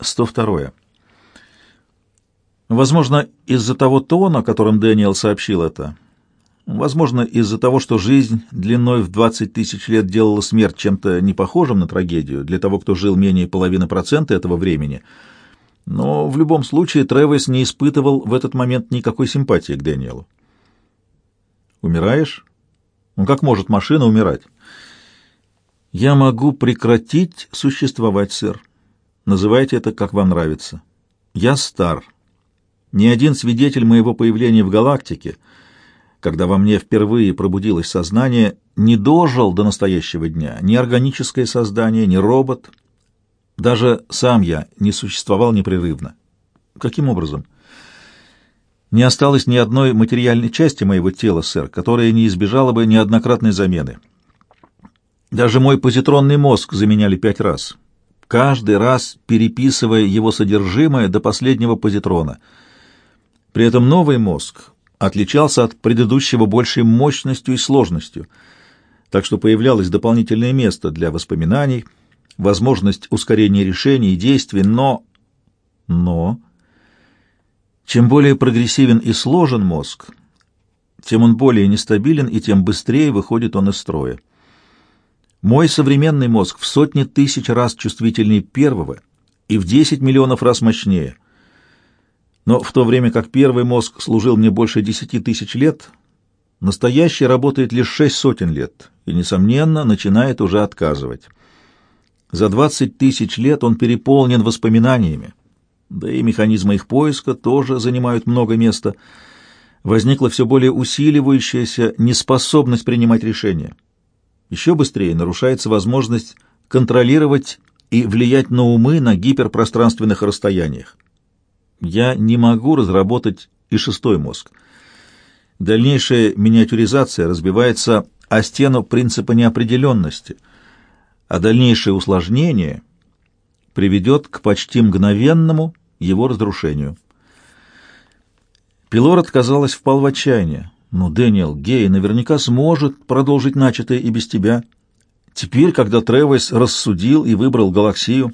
102. Возможно, из-за того тона, которым Дэниел сообщил это, возможно, из-за того, что жизнь длиной в 20 тысяч лет делала смерть чем-то непохожим на трагедию для того, кто жил менее половины процента этого времени, но в любом случае Тревес не испытывал в этот момент никакой симпатии к Дэниелу. «Умираешь? Ну как может машина умирать?» «Я могу прекратить существовать, сэр. Называйте это, как вам нравится. Я стар. Ни один свидетель моего появления в галактике, когда во мне впервые пробудилось сознание, не дожил до настоящего дня. Ни органическое создание, ни робот. Даже сам я не существовал непрерывно. Каким образом? Не осталось ни одной материальной части моего тела, сэр, которая не избежала бы неоднократной замены. Даже мой позитронный мозг заменяли пять раз каждый раз переписывая его содержимое до последнего позитрона. При этом новый мозг отличался от предыдущего большей мощностью и сложностью, так что появлялось дополнительное место для воспоминаний, возможность ускорения решений и действий, но... Но... Чем более прогрессивен и сложен мозг, тем он более нестабилен и тем быстрее выходит он из строя. Мой современный мозг в сотни тысяч раз чувствительнее первого и в 10 миллионов раз мощнее. Но в то время как первый мозг служил мне больше десяти тысяч лет, настоящий работает лишь шесть сотен лет и, несомненно, начинает уже отказывать. За двадцать тысяч лет он переполнен воспоминаниями, да и механизмы их поиска тоже занимают много места. Возникла все более усиливающаяся неспособность принимать решения. Еще быстрее нарушается возможность контролировать и влиять на умы на гиперпространственных расстояниях. Я не могу разработать и шестой мозг. Дальнейшая миниатюризация разбивается о стену принципа неопределенности, а дальнейшее усложнение приведет к почти мгновенному его разрушению. Пилород, казалось, впал в отчаяние. Ну, Дэниел, Гей наверняка сможет продолжить начатое и без тебя. Теперь, когда Тревес рассудил и выбрал галаксию...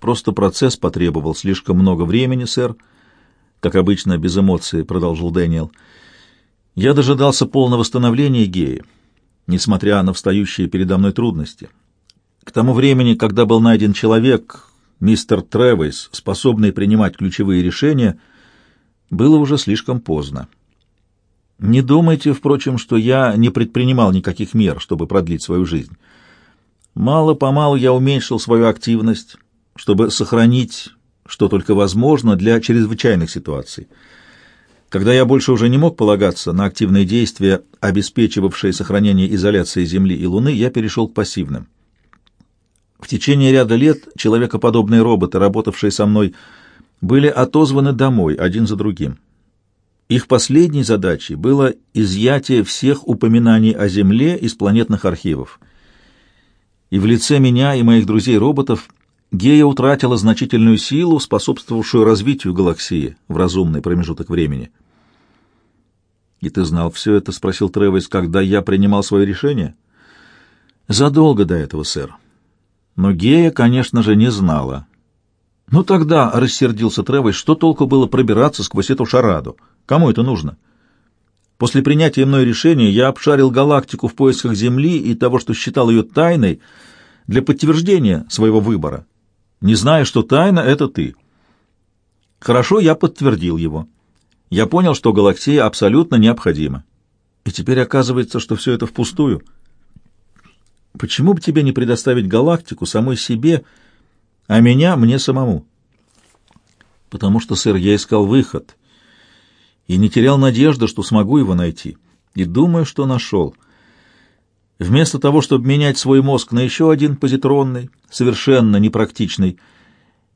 Просто процесс потребовал слишком много времени, сэр. Как обычно, без эмоций, продолжил Дэниел. Я дожидался полного восстановления Геи, несмотря на встающие передо мной трудности. К тому времени, когда был найден человек, мистер Тревес, способный принимать ключевые решения, было уже слишком поздно. Не думайте, впрочем, что я не предпринимал никаких мер, чтобы продлить свою жизнь. Мало-помалу я уменьшил свою активность, чтобы сохранить, что только возможно, для чрезвычайных ситуаций. Когда я больше уже не мог полагаться на активные действия, обеспечивавшие сохранение изоляции Земли и Луны, я перешел к пассивным. В течение ряда лет человекоподобные роботы, работавшие со мной, были отозваны домой один за другим. Их последней задачей было изъятие всех упоминаний о Земле из планетных архивов. И в лице меня и моих друзей-роботов Гея утратила значительную силу, способствовавшую развитию галаксии в разумный промежуток времени. «И ты знал все это?» — спросил Тревес, когда я принимал свое решение. «Задолго до этого, сэр. Но Гея, конечно же, не знала». «Ну тогда», — рассердился Тревес, — «что толку было пробираться сквозь эту шараду?» Кому это нужно? После принятия мной решения я обшарил галактику в поисках Земли и того, что считал ее тайной, для подтверждения своего выбора, не зная, что тайна — это ты. Хорошо, я подтвердил его. Я понял, что галактия абсолютно необходима. И теперь оказывается, что все это впустую. Почему бы тебе не предоставить галактику самой себе, а меня мне самому? Потому что, сэр, я искал выход — и не терял надежды, что смогу его найти. И думаю, что нашел. Вместо того, чтобы менять свой мозг на еще один позитронный, совершенно непрактичный,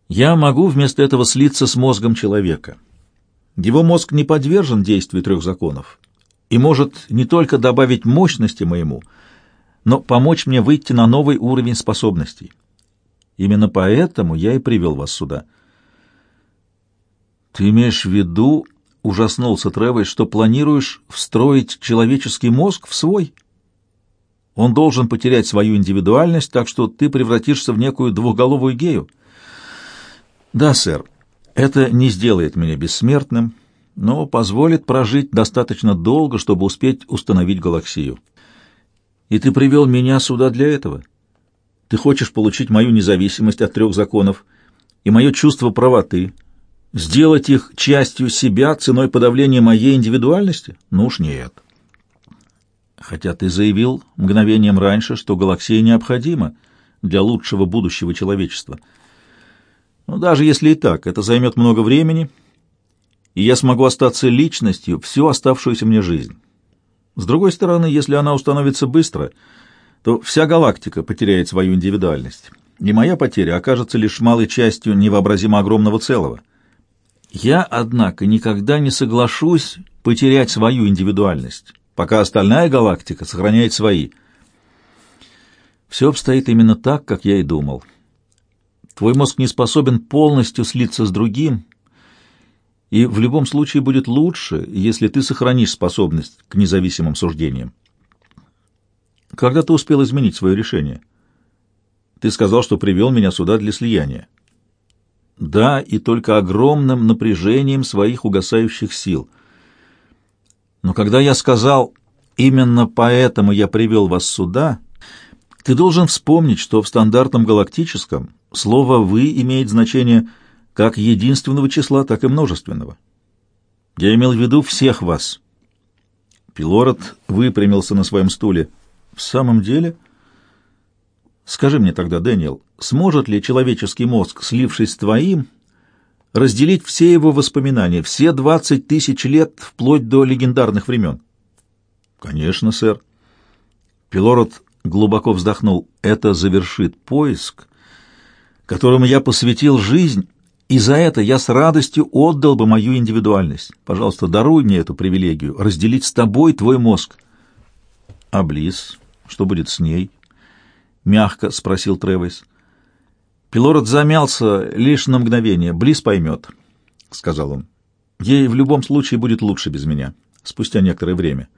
я могу вместо этого слиться с мозгом человека. Его мозг не подвержен действию трех законов и может не только добавить мощности моему, но помочь мне выйти на новый уровень способностей. Именно поэтому я и привел вас сюда. Ты имеешь в виду ужаснулся Тревой, что планируешь встроить человеческий мозг в свой. Он должен потерять свою индивидуальность, так что ты превратишься в некую двухголовую гею. Да, сэр, это не сделает меня бессмертным, но позволит прожить достаточно долго, чтобы успеть установить галаксию. И ты привел меня сюда для этого? Ты хочешь получить мою независимость от трех законов и мое чувство правоты, сделать их частью себя ценой подавления моей индивидуальности? Ну уж нет. Хотя ты заявил мгновением раньше, что галаксия необходима для лучшего будущего человечества. Но даже если и так, это займет много времени, и я смогу остаться личностью всю оставшуюся мне жизнь. С другой стороны, если она установится быстро, то вся галактика потеряет свою индивидуальность, и моя потеря окажется лишь малой частью невообразимо огромного целого. Я, однако, никогда не соглашусь потерять свою индивидуальность, пока остальная галактика сохраняет свои. Все обстоит именно так, как я и думал. Твой мозг не способен полностью слиться с другим, и в любом случае будет лучше, если ты сохранишь способность к независимым суждениям. Когда ты успел изменить свое решение? Ты сказал, что привел меня сюда для слияния. Да, и только огромным напряжением своих угасающих сил. Но когда я сказал, именно поэтому я привел вас сюда, ты должен вспомнить, что в стандартном галактическом слово «вы» имеет значение как единственного числа, так и множественного. Я имел в виду всех вас. Пилород выпрямился на своем стуле. В самом деле? Скажи мне тогда, Дэниел, сможет ли человеческий мозг, слившись с твоим, разделить все его воспоминания, все двадцать тысяч лет, вплоть до легендарных времен? Конечно, сэр. Пилород глубоко вздохнул. Это завершит поиск, которому я посвятил жизнь и за это я с радостью отдал бы мою индивидуальность. Пожалуйста, даруй мне эту привилегию, разделить с тобой твой мозг. А Близ, что будет с ней? Мягко спросил Тревис. Пилород замялся лишь на мгновение. Близ поймет, сказал он. Ей в любом случае будет лучше без меня, спустя некоторое время.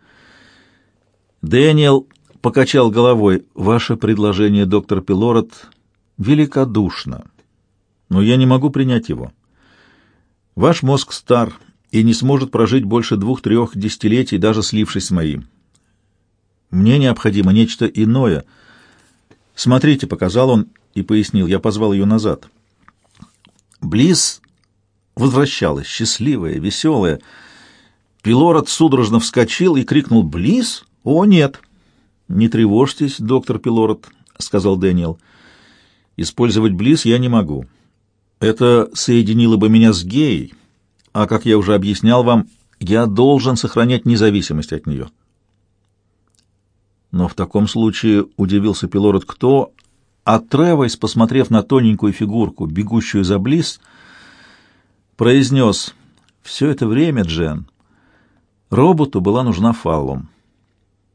Дэниел покачал головой. Ваше предложение, доктор Пилород, великодушно но я не могу принять его. Ваш мозг стар и не сможет прожить больше двух-трех десятилетий, даже слившись с моим. Мне необходимо нечто иное. Смотрите, показал он и пояснил, я позвал ее назад. Близ возвращалась, счастливая, веселая. Пилород судорожно вскочил и крикнул «Близ? О, нет!» «Не тревожьтесь, доктор Пилород», — сказал Дэниел. «Использовать Близ я не могу». Это соединило бы меня с геей, а, как я уже объяснял вам, я должен сохранять независимость от нее. Но в таком случае удивился Пилород кто, а Тревойс, посмотрев на тоненькую фигурку, бегущую за Близ, произнес «Все это время, Джен, роботу была нужна Фаллум».